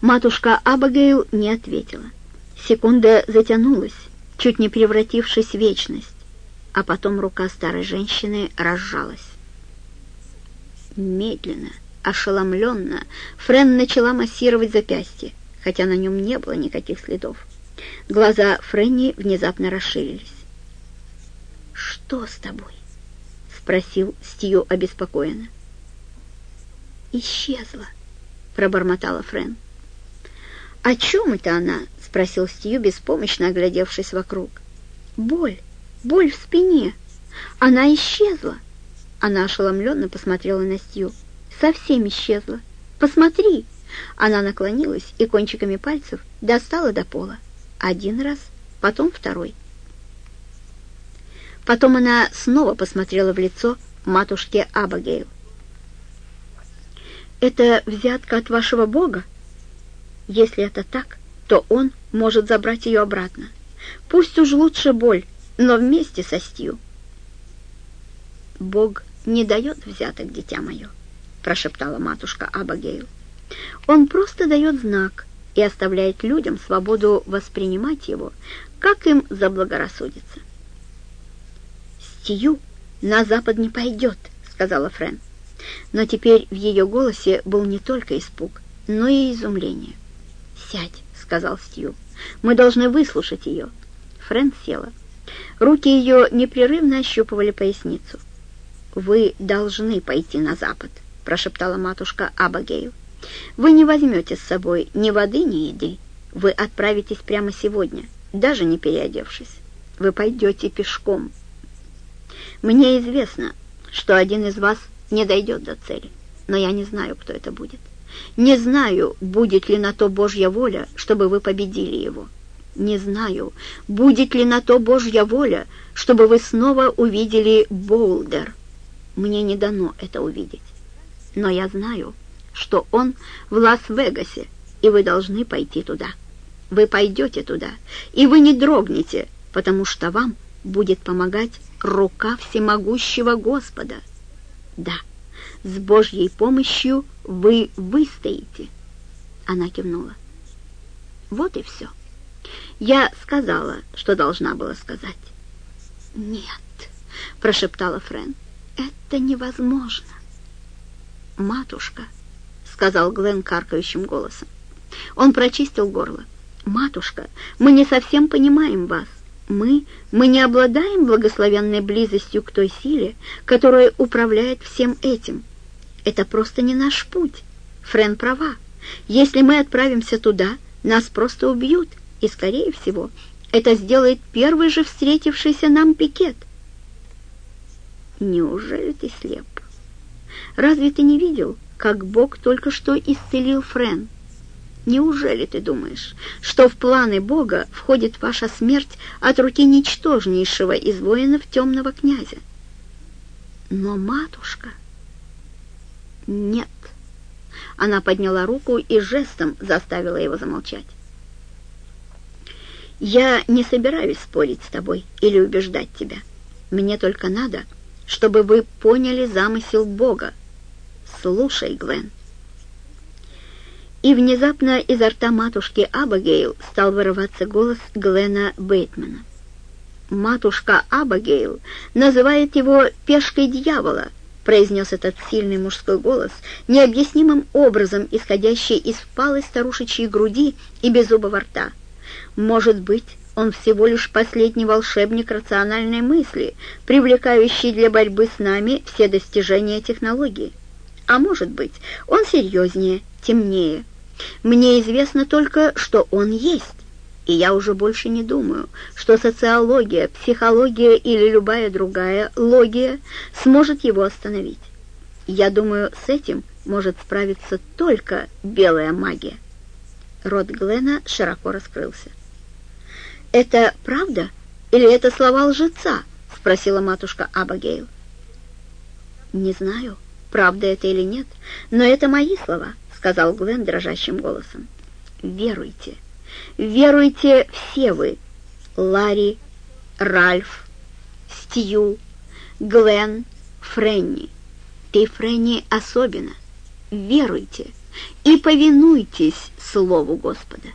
Матушка Абагейл не ответила. Секунда затянулась, чуть не превратившись в вечность, а потом рука старой женщины разжалась. Медленно, ошеломленно, Френ начала массировать запястье, хотя на нем не было никаких следов. Глаза Френни внезапно расширились. «Что с тобой?» — спросил Стью обеспокоенно. «Исчезла», — пробормотала Френ. «О чем это она?» — спросил Стью, беспомощно оглядевшись вокруг. «Боль, боль в спине. Она исчезла». Она ошеломленно посмотрела на Стью. «Совсем исчезла. Посмотри!» Она наклонилась и кончиками пальцев достала до пола. Один раз, потом второй. Потом она снова посмотрела в лицо матушке Абагейл. «Это взятка от вашего Бога? Если это так, то он может забрать ее обратно. Пусть уж лучше боль, но вместе со Стью». «Бог не дает взяток, дитя мое», — прошептала матушка Абагейл. «Он просто дает знак и оставляет людям свободу воспринимать его, как им заблагорассудится». «Стью на запад не пойдет», — сказала Френ. Но теперь в ее голосе был не только испуг, но и изумление. «Сядь», — сказал Стью. «Мы должны выслушать ее». Френ села. Руки ее непрерывно ощупывали поясницу. «Вы должны пойти на запад», — прошептала матушка Абагейл. «Вы не возьмете с собой ни воды, ни еды. Вы отправитесь прямо сегодня, даже не переодевшись. Вы пойдете пешком». «Мне известно, что один из вас не дойдет до цели, но я не знаю, кто это будет. Не знаю, будет ли на то Божья воля, чтобы вы победили его. Не знаю, будет ли на то Божья воля, чтобы вы снова увидели Болдер». Мне не дано это увидеть. Но я знаю, что он в Лас-Вегасе, и вы должны пойти туда. Вы пойдете туда, и вы не дрогнете, потому что вам будет помогать рука всемогущего Господа. Да, с Божьей помощью вы выстоите. Она кивнула. Вот и все. Я сказала, что должна была сказать. «Нет», — прошептала Фрэн. Это невозможно. «Матушка», — сказал Глен каркающим голосом. Он прочистил горло. «Матушка, мы не совсем понимаем вас. Мы, мы не обладаем благословенной близостью к той силе, которая управляет всем этим. Это просто не наш путь. Френ права. Если мы отправимся туда, нас просто убьют, и, скорее всего, это сделает первый же встретившийся нам пикет. Неужели ты слеп? Разве ты не видел, как Бог только что исцелил Френ? Неужели ты думаешь, что в планы Бога входит ваша смерть от руки ничтожнейшего из воинов темного князя? Но матушка... Нет. Она подняла руку и жестом заставила его замолчать. Я не собираюсь спорить с тобой или убеждать тебя. Мне только надо чтобы вы поняли замысел Бога. Слушай, Глен. И внезапно изо рта матушки Абагейл стал вырываться голос Глена Бейтмана. «Матушка Абагейл называет его пешкой дьявола», произнес этот сильный мужской голос, необъяснимым образом исходящий из впалой старушечьей груди и беззубого рта. «Может быть, он всего лишь последний волшебник рациональной мысли, привлекающий для борьбы с нами все достижения технологии. А может быть, он серьезнее, темнее. Мне известно только, что он есть. И я уже больше не думаю, что социология, психология или любая другая логия сможет его остановить. Я думаю, с этим может справиться только белая магия. Рот Глена широко раскрылся. «Это правда или это слова лжеца?» — спросила матушка Абагейл. «Не знаю, правда это или нет, но это мои слова», — сказал Глен дрожащим голосом. «Веруйте, веруйте все вы, Ларри, Ральф, Стью, Глен, Френни. Ты, Френни, особенно. Веруйте, и повинуйтесь Слову Господа.